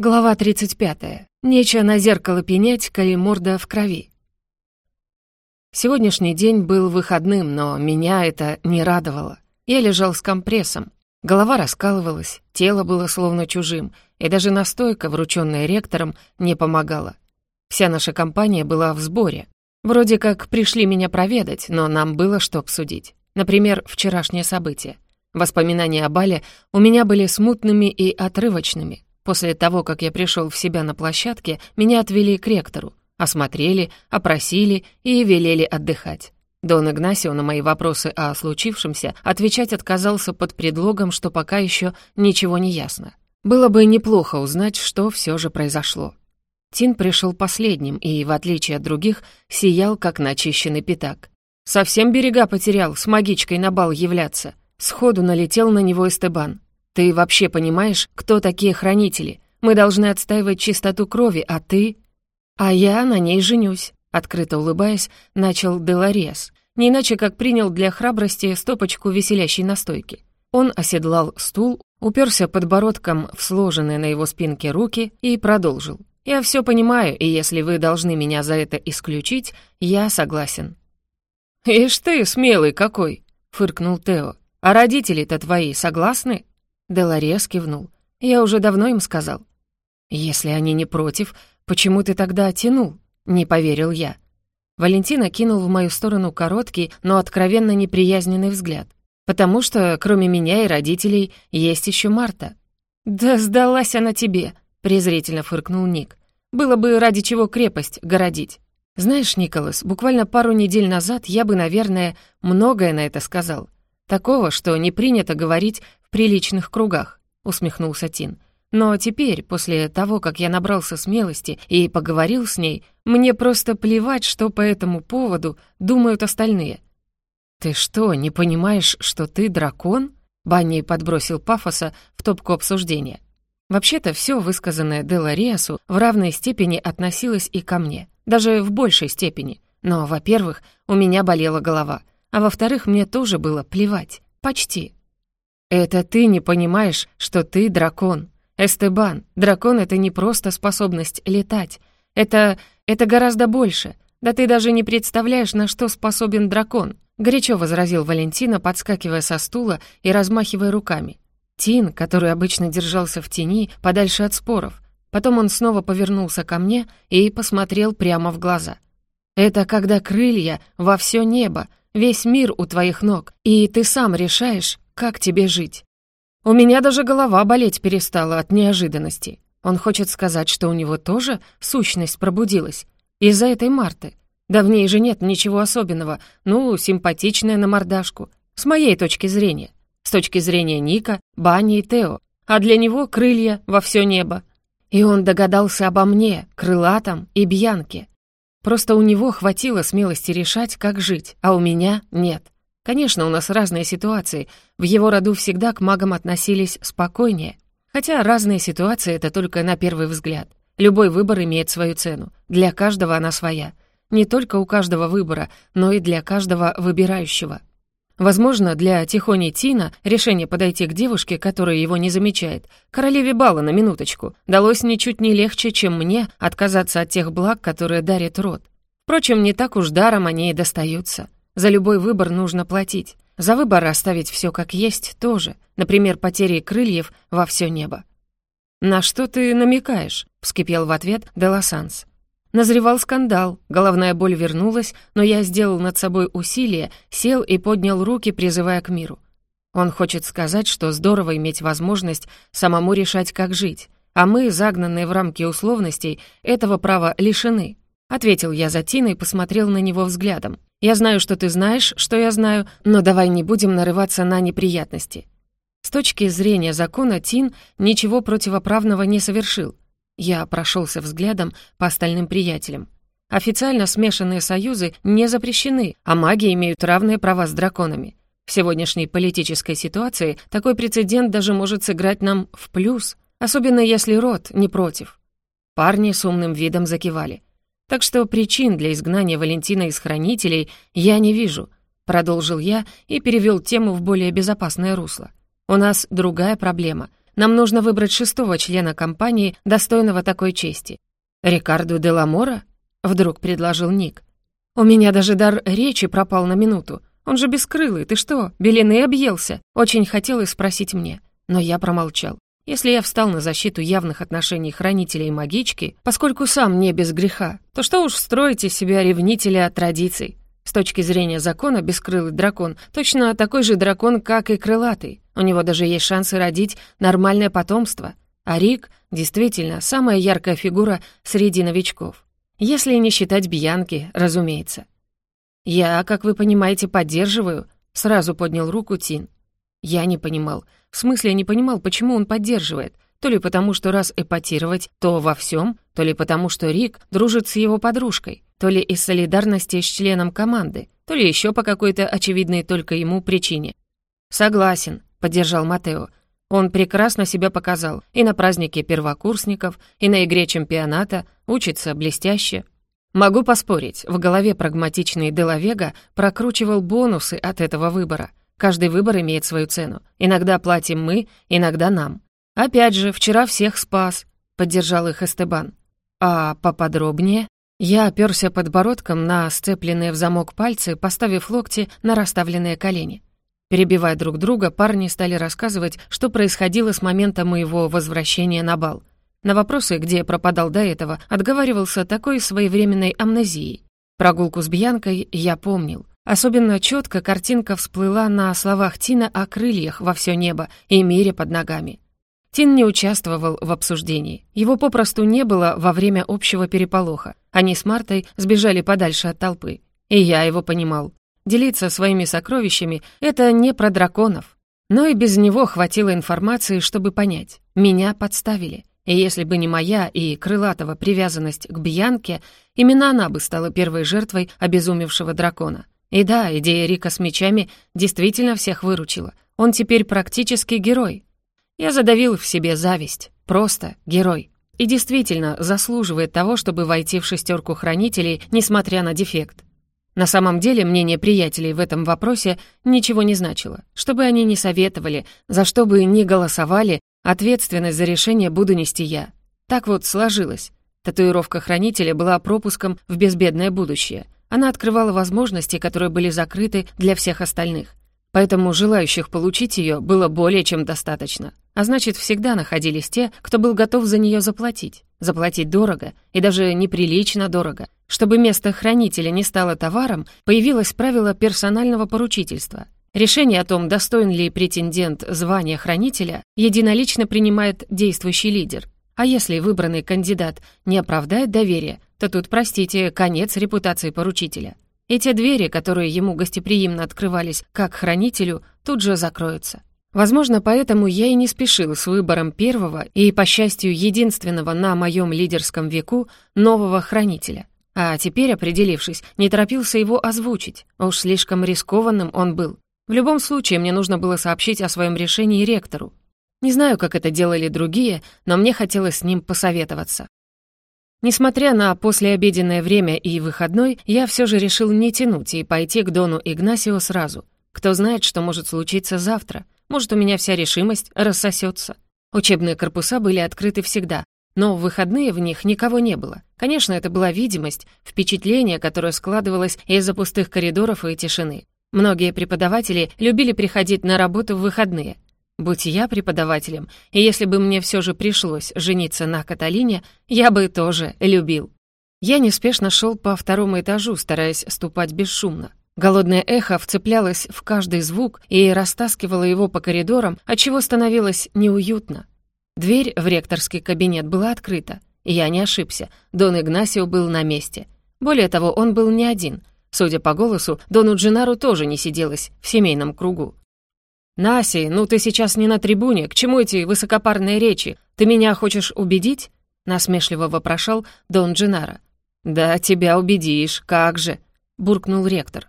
Глава 35. Нечего на зеркало пенять, коли морда в крови. Сегодняшний день был выходным, но меня это не радовало. Я лежал с компрессом. Голова раскалывалась, тело было словно чужим, и даже настойка, врученная ректором, не помогала. Вся наша компания была в сборе. Вроде как пришли меня проведать, но нам было что обсудить. Например, вчерашнее событие. Воспоминания о бале у меня были смутными и отрывочными — После того, как я пришел в себя на площадке, меня отвели к ректору, осмотрели, опросили и велели отдыхать. Дон Игнасио на мои вопросы о случившемся отвечать отказался под предлогом, что пока еще ничего не ясно. Было бы неплохо узнать, что все же произошло. Тин пришел последним и, в отличие от других, сиял, как начищенный пятак. Совсем берега потерял, с магичкой на бал являться. Сходу налетел на него Эстебан. Ты вообще понимаешь, кто такие хранители? Мы должны отстаивать чистоту крови, а ты...» «А я на ней женюсь», — открыто улыбаясь, начал Деларес, не иначе как принял для храбрости стопочку веселящей настойки. Он оседлал стул, уперся подбородком в сложенные на его спинке руки и продолжил. «Я все понимаю, и если вы должны меня за это исключить, я согласен». «Ишь ты, смелый какой!» — фыркнул Тео. «А родители-то твои согласны?» Деларес кивнул. «Я уже давно им сказал». «Если они не против, почему ты тогда тянул?» Не поверил я. Валентина кинул в мою сторону короткий, но откровенно неприязненный взгляд. «Потому что, кроме меня и родителей, есть еще Марта». «Да сдалась она тебе», — презрительно фыркнул Ник. «Было бы ради чего крепость городить». «Знаешь, Николас, буквально пару недель назад я бы, наверное, многое на это сказал. Такого, что не принято говорить приличных кругах», — усмехнулся Тин. «Но теперь, после того, как я набрался смелости и поговорил с ней, мне просто плевать, что по этому поводу думают остальные». «Ты что, не понимаешь, что ты дракон?» Банни подбросил пафоса в топку обсуждения. Вообще-то все высказанное Делариасу в равной степени относилось и ко мне, даже в большей степени. Но, во-первых, у меня болела голова, а во-вторых, мне тоже было плевать. Почти. «Это ты не понимаешь, что ты дракон. Эстебан, дракон — это не просто способность летать. Это... это гораздо больше. Да ты даже не представляешь, на что способен дракон», — горячо возразил Валентина, подскакивая со стула и размахивая руками. Тин, который обычно держался в тени, подальше от споров. Потом он снова повернулся ко мне и посмотрел прямо в глаза. «Это когда крылья во все небо, весь мир у твоих ног, и ты сам решаешь, как тебе жить? У меня даже голова болеть перестала от неожиданности. Он хочет сказать, что у него тоже сущность пробудилась. Из-за этой Марты. Да в ней же нет ничего особенного. Ну, симпатичная на мордашку. С моей точки зрения. С точки зрения Ника, Бани и Тео. А для него крылья во все небо. И он догадался обо мне, крылатом и Бьянке. Просто у него хватило смелости решать, как жить, а у меня нет. Конечно, у нас разные ситуации. В его роду всегда к магам относились спокойнее. Хотя разные ситуации — это только на первый взгляд. Любой выбор имеет свою цену. Для каждого она своя. Не только у каждого выбора, но и для каждого выбирающего. Возможно, для Тихони Тина решение подойти к девушке, которая его не замечает, королеве бала на минуточку, далось ничуть не легче, чем мне отказаться от тех благ, которые дарит род. Впрочем, не так уж даром они и достаются. За любой выбор нужно платить. За выбор оставить все как есть тоже. Например, потери крыльев во все небо. «На что ты намекаешь?» — вскипел в ответ Делосанс. Назревал скандал, головная боль вернулась, но я сделал над собой усилие, сел и поднял руки, призывая к миру. Он хочет сказать, что здорово иметь возможность самому решать, как жить, а мы, загнанные в рамки условностей, этого права лишены. Ответил я за Тиной и посмотрел на него взглядом. Я знаю, что ты знаешь, что я знаю, но давай не будем нарываться на неприятности. С точки зрения закона Тин ничего противоправного не совершил. Я прошелся взглядом по остальным приятелям. Официально смешанные союзы не запрещены, а маги имеют равные права с драконами. В сегодняшней политической ситуации такой прецедент даже может сыграть нам в плюс, особенно если род не против. Парни с умным видом закивали. Так что причин для изгнания Валентина из хранителей я не вижу, продолжил я и перевел тему в более безопасное русло. У нас другая проблема. Нам нужно выбрать шестого члена компании, достойного такой чести». «Рикарду де Ламора?» — вдруг предложил Ник. «У меня даже дар речи пропал на минуту. Он же бескрылый, ты что, белины объелся?» Очень хотелось спросить мне, но я промолчал. Если я встал на защиту явных отношений хранителя и магички, поскольку сам не без греха, то что уж строить из себя ревнителя традиций? С точки зрения закона, бескрылый дракон точно такой же дракон, как и крылатый. У него даже есть шансы родить нормальное потомство. А Рик действительно самая яркая фигура среди новичков. Если не считать Бьянки, разумеется. «Я, как вы понимаете, поддерживаю», — сразу поднял руку Тин. Я не понимал. В смысле, не понимал, почему он поддерживает. То ли потому, что раз эпатировать, то во всем, то ли потому, что Рик дружит с его подружкой, то ли из солидарности с членом команды, то ли еще по какой-то очевидной только ему причине. «Согласен», — поддержал Матео. Он прекрасно себя показал и на празднике первокурсников, и на игре чемпионата, учится блестяще. Могу поспорить, в голове прагматичный Делавега прокручивал бонусы от этого выбора. Каждый выбор имеет свою цену. Иногда платим мы, иногда нам. Опять же, вчера всех спас, поддержал их Эстебан. А поподробнее? Я оперся подбородком на сцепленные в замок пальцы, поставив локти на расставленные колени. Перебивая друг друга, парни стали рассказывать, что происходило с момента моего возвращения на бал. На вопросы, где пропадал до этого, отговаривался такой своевременной амнезией. Прогулку с Бьянкой я помнил. Особенно четко картинка всплыла на словах Тина о крыльях во все небо и мире под ногами. Тин не участвовал в обсуждении. Его попросту не было во время общего переполоха. Они с Мартой сбежали подальше от толпы. И я его понимал. Делиться своими сокровищами — это не про драконов. Но и без него хватило информации, чтобы понять. Меня подставили. И если бы не моя и крылатого привязанность к Бьянке, именно она бы стала первой жертвой обезумевшего дракона. И да, идея Рика с мечами действительно всех выручила. Он теперь практически герой. Я задавил в себе зависть. Просто герой. И действительно заслуживает того, чтобы войти в шестерку хранителей, несмотря на дефект. На самом деле мнение приятелей в этом вопросе ничего не значило. Что бы они ни советовали, за что бы ни голосовали, ответственность за решение буду нести я. Так вот сложилось. Татуировка хранителя была пропуском в безбедное будущее — она открывала возможности, которые были закрыты для всех остальных. Поэтому желающих получить ее было более чем достаточно. А значит, всегда находились те, кто был готов за нее заплатить. Заплатить дорого и даже неприлично дорого. Чтобы место хранителя не стало товаром, появилось правило персонального поручительства. Решение о том, достоин ли претендент звания хранителя, единолично принимает действующий лидер. А если выбранный кандидат не оправдает доверия, то тут, простите, конец репутации поручителя. Эти двери, которые ему гостеприимно открывались как хранителю, тут же закроются. Возможно, поэтому я и не спешил с выбором первого и, по счастью, единственного на моем лидерском веку нового хранителя. А теперь, определившись, не торопился его озвучить. Уж слишком рискованным он был. В любом случае, мне нужно было сообщить о своем решении ректору. Не знаю, как это делали другие, но мне хотелось с ним посоветоваться. Несмотря на послеобеденное время и выходной, я все же решил не тянуть и пойти к Дону Игнасио сразу. Кто знает, что может случиться завтра. Может, у меня вся решимость рассосется. Учебные корпуса были открыты всегда, но в выходные в них никого не было. Конечно, это была видимость, впечатление, которое складывалось из-за пустых коридоров и тишины. Многие преподаватели любили приходить на работу в выходные — Будь я преподавателем, и если бы мне все же пришлось жениться на Каталине, я бы тоже любил. Я неспешно шел по второму этажу, стараясь ступать бесшумно. Голодное эхо вцеплялось в каждый звук и растаскивало его по коридорам, отчего становилось неуютно. Дверь в ректорский кабинет была открыта. Я не ошибся, Дон Игнасио был на месте. Более того, он был не один. Судя по голосу, Дону Джинару тоже не сиделось в семейном кругу. «Наси, ну ты сейчас не на трибуне, к чему эти высокопарные речи? Ты меня хочешь убедить?» — насмешливо вопрошал Дон Дженаро. «Да, тебя убедишь, как же!» — буркнул ректор.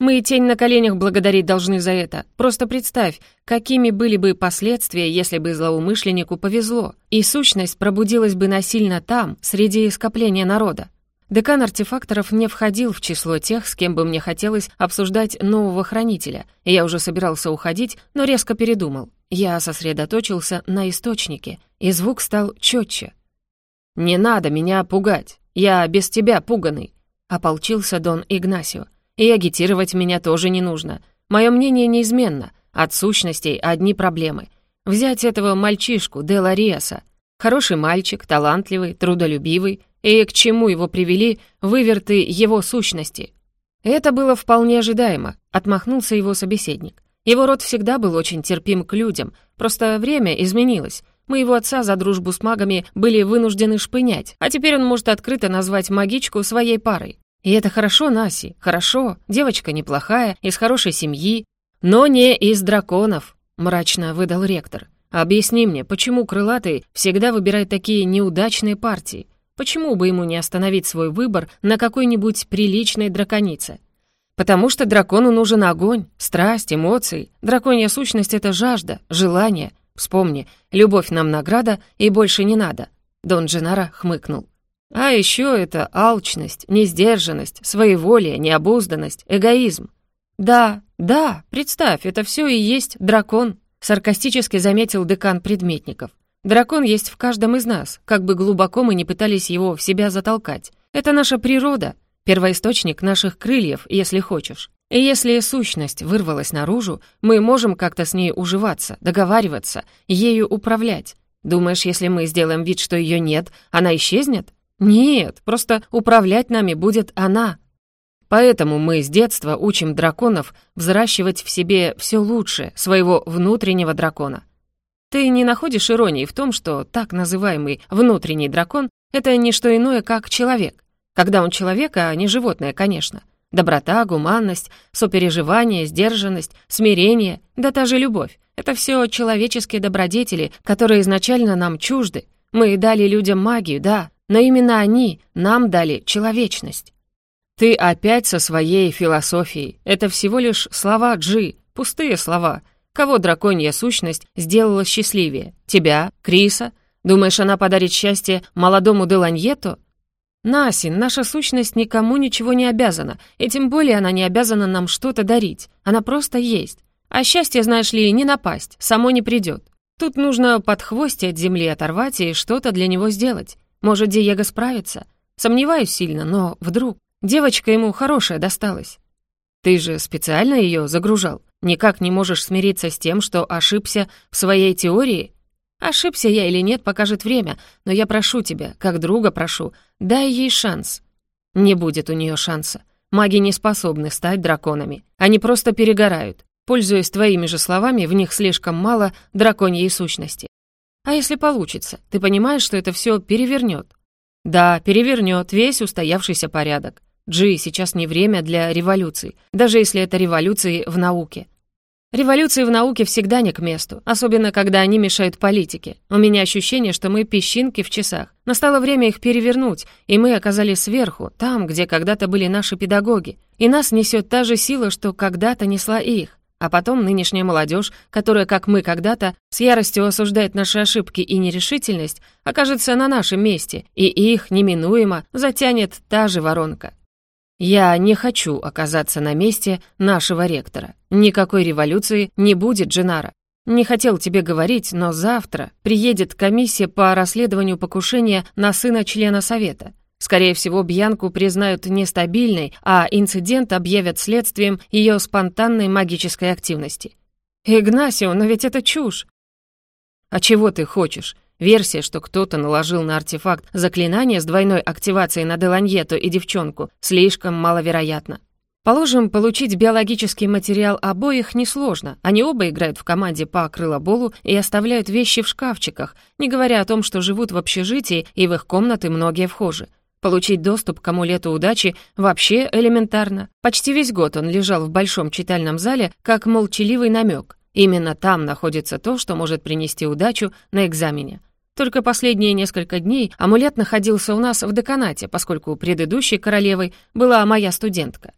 «Мы и тень на коленях благодарить должны за это. Просто представь, какими были бы последствия, если бы злоумышленнику повезло, и сущность пробудилась бы насильно там, среди скопления народа. Декан артефакторов не входил в число тех, с кем бы мне хотелось обсуждать нового хранителя, и я уже собирался уходить, но резко передумал. Я сосредоточился на источнике, и звук стал четче. «Не надо меня пугать, я без тебя пуганый», — ополчился Дон Игнасио. «И агитировать меня тоже не нужно. Мое мнение неизменно, от сущностей одни проблемы. Взять этого мальчишку, Дела Риаса. Хороший мальчик, талантливый, трудолюбивый, и к чему его привели выверты его сущности?» Это было вполне ожидаемо, отмахнулся его собеседник. Его род всегда был очень терпим к людям, просто время изменилось. Моего отца за дружбу с магами были вынуждены шпынять, а теперь он может открыто назвать магичку своей парой. И это хорошо, Наси, хорошо, девочка неплохая, из хорошей семьи, но не из драконов, мрачно выдал ректор. Объясни мне, почему крылатый всегда выбирает такие неудачные партии? Почему бы ему не остановить свой выбор на какой-нибудь приличной драконице? Потому что дракону нужен огонь, страсть, эмоции. Драконья сущность — это жажда, желание. Вспомни, любовь нам награда и больше не надо. Дон Дженаро хмыкнул. А еще это алчность, несдержанность, своеволие, необузданность, эгоизм. Да, да, представь, это все и есть дракон, саркастически заметил декан предметников. Дракон есть в каждом из нас, как бы глубоко мы не пытались его в себя затолкать. Это наша природа, первоисточник наших крыльев, если хочешь. И если сущность вырвалась наружу, мы можем как-то с ней уживаться, договариваться, ею управлять. Думаешь, если мы сделаем вид, что ее нет, она исчезнет? Нет, просто управлять нами будет она. Поэтому мы с детства учим драконов взращивать в себе все лучшее, своего внутреннего дракона. Ты не находишь иронии в том, что так называемый внутренний дракон — это не что иное, как человек. Когда он человек, а не животное, конечно. Доброта, гуманность, сопереживание, сдержанность, смирение, да та же любовь. Это все человеческие добродетели, которые изначально нам чужды. Мы дали людям магию, да, но именно они нам дали человечность. Ты опять со своей философией. Это всего лишь слова Джи, пустые слова — Кого драконья сущность сделала счастливее? Тебя? Криса? Думаешь, она подарит счастье молодому Деланьету? Насин, наша сущность никому ничего не обязана, и тем более она не обязана нам что-то дарить. Она просто есть. А счастье, знаешь ли, не напасть, само не придет. Тут нужно под хвости от земли оторвать и что-то для него сделать. Может, Диего справится? Сомневаюсь сильно, но вдруг. Девочка ему хорошая досталась. Ты же специально ее загружал? Никак не можешь смириться с тем, что ошибся в своей теории? Ошибся я или нет, покажет время, но я прошу тебя, как друга прошу, дай ей шанс. Не будет у нее шанса. Маги не способны стать драконами. Они просто перегорают. Пользуясь твоими же словами, в них слишком мало драконьей сущности. А если получится, ты понимаешь, что это все перевернет? Да, перевернет весь устоявшийся порядок. Джи, сейчас не время для революций, даже если это революции в науке. Революции в науке всегда не к месту, особенно когда они мешают политике. У меня ощущение, что мы песчинки в часах. Настало время их перевернуть, и мы оказались сверху, там, где когда-то были наши педагоги. И нас несет та же сила, что когда-то несла их. А потом нынешняя молодежь, которая, как мы когда-то, с яростью осуждает наши ошибки и нерешительность, окажется на нашем месте, и их неминуемо затянет та же воронка. Я не хочу оказаться на месте нашего ректора. Никакой революции не будет, Дженара. Не хотел тебе говорить, но завтра приедет комиссия по расследованию покушения на сына члена совета. Скорее всего, Бьянку признают нестабильной, а инцидент объявят следствием ее спонтанной магической активности. Игнасио, но ведь это чушь. А чего ты хочешь? Версия, что кто-то наложил на артефакт заклинание с двойной активацией на Деланьету и девчонку, слишком маловероятна. Положим, получить биологический материал обоих несложно. Они оба играют в команде по крылоболу и оставляют вещи в шкафчиках, не говоря о том, что живут в общежитии и в их комнаты многие вхожи. Получить доступ к амулету удачи вообще элементарно. Почти весь год он лежал в большом читальном зале, как молчаливый намек. Именно там находится то, что может принести удачу на экзамене. Только последние несколько дней амулет находился у нас в деканате, поскольку предыдущей королевой была моя студентка.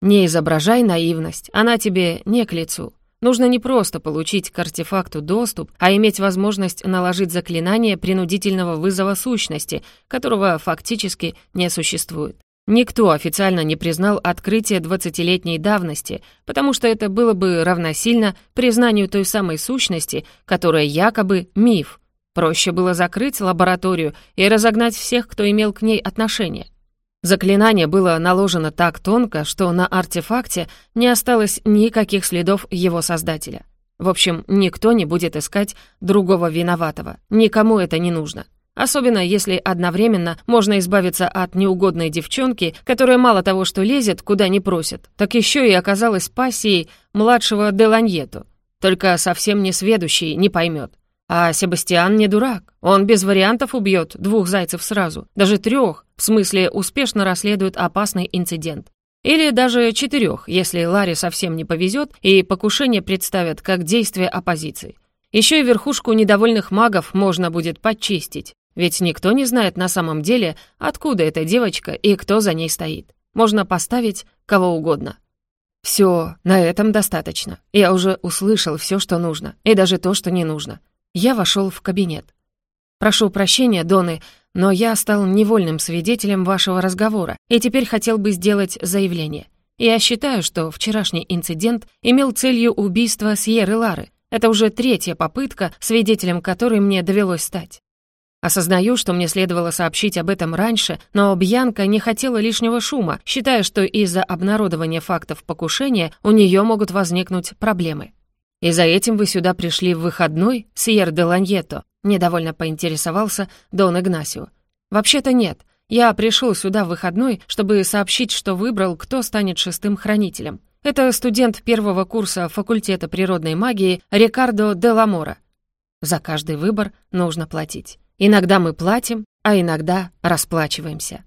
Не изображай наивность, она тебе не к лицу. Нужно не просто получить к артефакту доступ, а иметь возможность наложить заклинание принудительного вызова сущности, которого фактически не существует. Никто официально не признал открытие 20-летней давности, потому что это было бы равносильно признанию той самой сущности, которая якобы миф. Проще было закрыть лабораторию и разогнать всех, кто имел к ней отношение. Заклинание было наложено так тонко, что на артефакте не осталось никаких следов его создателя. В общем, никто не будет искать другого виноватого. Никому это не нужно. Особенно если одновременно можно избавиться от неугодной девчонки, которая мало того, что лезет, куда не просит, так еще и оказалась пассией младшего Деланьету. Только совсем не сведущий не поймет. А Себастьян не дурак. Он без вариантов убьет двух зайцев сразу, даже трех, в смысле успешно расследует опасный инцидент. Или даже четырех, если Ларе совсем не повезет и покушение представят как действие оппозиции. Еще и верхушку недовольных магов можно будет подчистить. Ведь никто не знает на самом деле, откуда эта девочка и кто за ней стоит. Можно поставить кого угодно. Все, на этом достаточно. Я уже услышал все, что нужно, и даже то, что не нужно. Я вошел в кабинет. Прошу прощения, Доны, но я стал невольным свидетелем вашего разговора и теперь хотел бы сделать заявление. Я считаю, что вчерашний инцидент имел целью убийства Сьерры Лары. Это уже третья попытка, свидетелем которой мне довелось стать. Осознаю, что мне следовало сообщить об этом раньше, но Бьянка не хотела лишнего шума, считая, что из-за обнародования фактов покушения у нее могут возникнуть проблемы. «И за этим вы сюда пришли в выходной, Сьер де Ланьето?» — недовольно поинтересовался Дон Игнасио. «Вообще-то нет. Я пришел сюда в выходной, чтобы сообщить, что выбрал, кто станет шестым хранителем. Это студент первого курса факультета природной магии Рикардо де Ламора. За каждый выбор нужно платить. Иногда мы платим, а иногда расплачиваемся.